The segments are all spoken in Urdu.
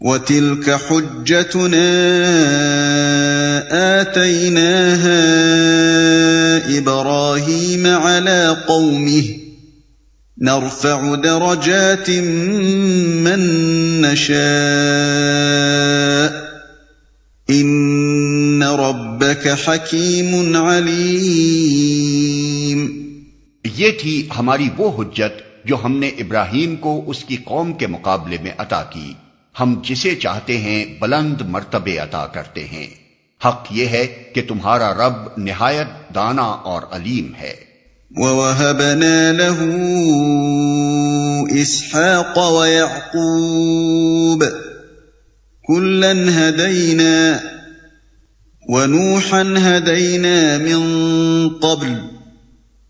وَتِلْكَ حُجَّتُنَا آتَيْنَاهَا إِبْرَاهِيمَ عَلَى قَوْمِهِ نَرْفَعُ دَرَجَاتٍ مَّن نَّشَاءُ إِنَّ رَبَّكَ حَكِيمٌ عَلِيمٌ یہ تھی ہماری وہ حجت جو ہم نے ابراہیم کو اس کی قوم کے مقابلے میں عطا کی۔ ہم جسے چاہتے ہیں بلند مرتبے عطا کرتے ہیں۔ حق یہ ہے کہ تمہارا رب نہایت دانا اور علیم ہے۔ وَوَهَبْنَا لَهُ إِسْحَاقَ وَيَعْقُوبَ كُلًّا هَدَيْنَا وَنُوحًا هَدَيْنَا مِن قَبْلُ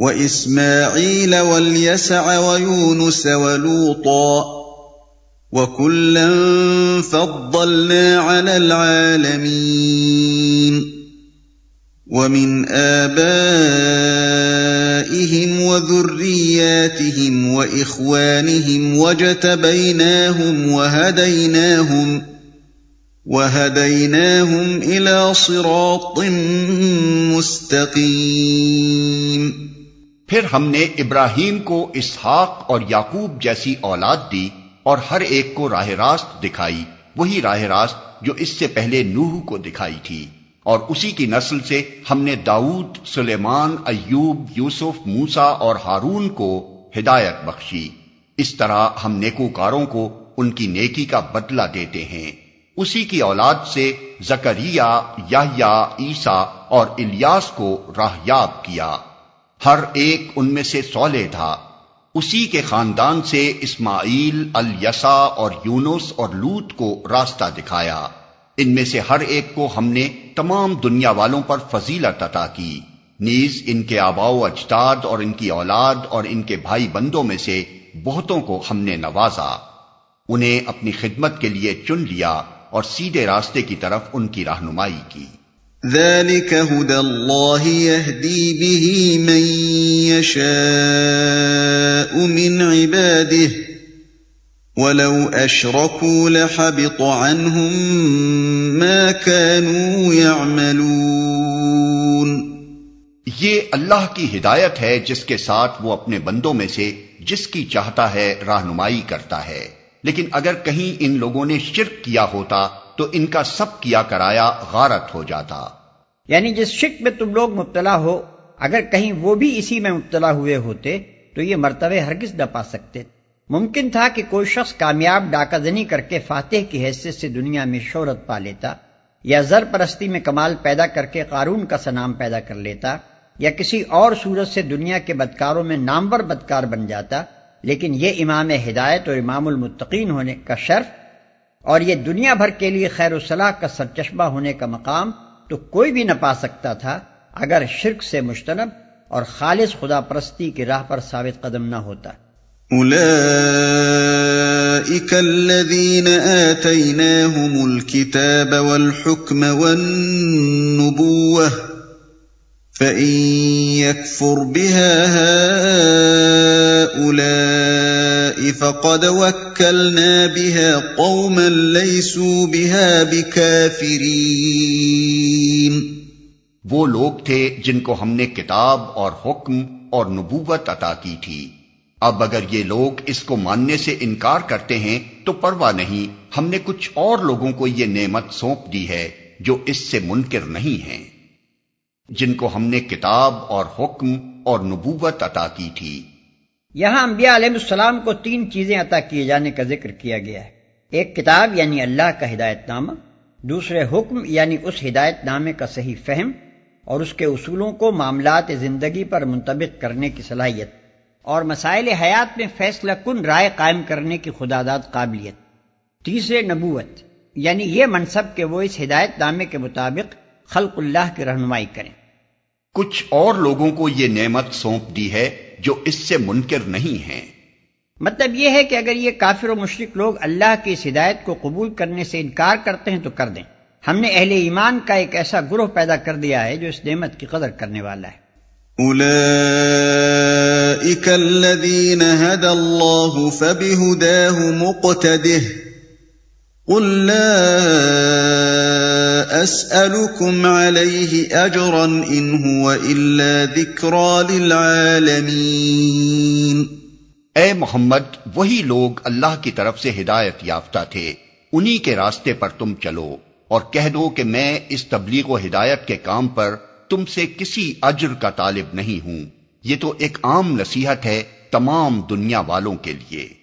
وَإِسْمَاعِيلَ وَالْيَسَعَ وَيُونُسَ وَلُوطًا وَكُلًّا فَضَّلْنَا عَلَى الْعَالَمِينَ وَمِنْ آبَائِهِمْ وَذُرِّيَّاتِهِمْ وَإِخْوَانِهِمْ وَاجْتَبَيْنَاهُمْ وَهَدَيْنَاهُمْ وَهَدَيْنَاهُمْ إِلَى صِرَاطٍ مُسْتَقِيمٍ پھر ہم نے ابراہیم کو اسحاق اور یعقوب جیسی اولاد دی اور ہر ایک کو راہ راست دکھائی، وہی راہ راست جو اس سے پہلے نوح کو دکھائی تھی۔ اور اسی کی نسل سے ہم نے داؤد، سلیمان، ایوب، یوسف موسا اور ہارون کو ہدایت بخشی۔ اس طرح ہم نیکوکاروں کو ان کی نیکی کا بدلہ دیتے ہیں۔ اسی کی اولاد سے زکریہ یحییٰ، عیسیٰ اور الیاس کو راہیاب کیا۔ ہر ایک ان میں سے سولے تھا۔ اسی کے خاندان سے اسماعیل، الیسا اور یونس اور لوت کو راستہ دکھایا۔ ان میں سے ہر ایک کو ہم نے تمام دنیا والوں پر فضیلت عطا کی۔ نیز ان کے آباؤ اجداد اور ان کی اولاد اور ان کے بھائی بندوں میں سے بہتوں کو ہم نے نوازا۔ انہیں اپنی خدمت کے لیے چن لیا اور سیدھے راستے کی طرف ان کی رہنمائی کی۔ ذلك هدى الله يهدي به من يشاء من عباده ولو أشركوا لحبط عنهم ما كانوا يعملون یہ اللہ کی ہدایت ہے جس کے ساتھ وہ اپنے بندوں میں سے جس کی چاہتا ہے رہنمائی کرتا ہے، لیکن اگر کہیں ان لوگوں نے شرک کیا ہوتا تو ان کا سب کیا کرایا غارت ہو جاتا۔ یعنی جس شک میں تم لوگ مبتلا ہو، اگر کہیں وہ بھی اسی میں مبتلا ہوئے ہوتے، تو یہ مرتبے ہرگز نہ پا سکتے۔ ممکن تھا کہ کوئی شخص کامیاب ڈاکہ زنی کر کے فاتح کی حیثیت سے دنیا میں شہرت پا لیتا، یا زر پرستی میں کمال پیدا کر کے قارون کا سنام پیدا کر لیتا، یا کسی اور صورت سے دنیا کے بدکاروں میں نامور بدکار بن جاتا، لیکن یہ امام ہدایت اور امام المتقین ہونے کا شرف اور یہ دنیا بھر کے لیے خیر و صلاح کا سرچشمہ ہونے کا مقام تو کوئی بھی نہ پا سکتا تھا اگر شرک سے مشتنب اور خالص خدا پرستی کی راہ پر ثابت قدم نہ ہوتا۔ أولئك الذين آتيناهم الكتاب والحكم والنبوة فإن يكفر بها هؤلاء فقد وكلنا بها قوما ليسوا بها بكافرين. وہ لوگ تھے جن کو ہم نے کتاب اور حکم اور نبوت عطا کی تھی۔ اب اگر یہ لوگ اس کو ماننے سے انکار کرتے ہیں تو پرواہ نہیں، ہم نے کچھ اور لوگوں کو یہ نعمت سونپ دی ہے جو اس سے منکر نہیں ہیں۔ جن کو ہم نے کتاب اور حکم اور نبوت عطا کی تھی۔ یہاں انبیاء علیہ السلام کو تین چیزیں عطا کیے جانے کا ذکر کیا گیا ہے۔ ایک کتاب یعنی اللہ کا ہدایت نامہ، دوسرے حکم یعنی اس ہدایت نامے کا صحیح فہم، اور اس کے اصولوں کو معاملات زندگی پر منطبق کرنے کی صلاحیت، اور مسائل حیات میں فیصلہ کن رائے قائم کرنے کی خداداد قابلیت۔ تیسرے، نبوت یعنی یہ منصب کہ وہ اس ہدایت نامے کے مطابق خلق اللہ کی رہنمائی کریں۔ کچھ اور لوگوں کو یہ نعمت سونپ دی ہے جو اس سے منکر نہیں ہیں۔ مطلب یہ ہے کہ اگر یہ کافر و مشرق لوگ اللہ کی اس ہدایت کو قبول کرنے سے انکار کرتے ہیں تو کر دیں۔ ہم نے اہل ایمان کا ایک ایسا گروہ پیدا کر دیا ہے جو اس نعمت کی قدر کرنے والا ہے۔ الذين هدى الله فبهداه مقتده قل لا اسالكم عليه اجرا ان هو الا ذكرى للعالمين اے محمد، وہی لوگ اللہ کی طرف سے ہدایت یافتہ تھے۔ انہی کے راستے پر تم چلو اور کہہ دو کہ میں اس تبلیغ و ہدایت کے کام پر تم سے کسی اجر کا طالب نہیں ہوں۔ یہ تو ایک عام نصیحت ہے تمام دنیا والوں کے لیے۔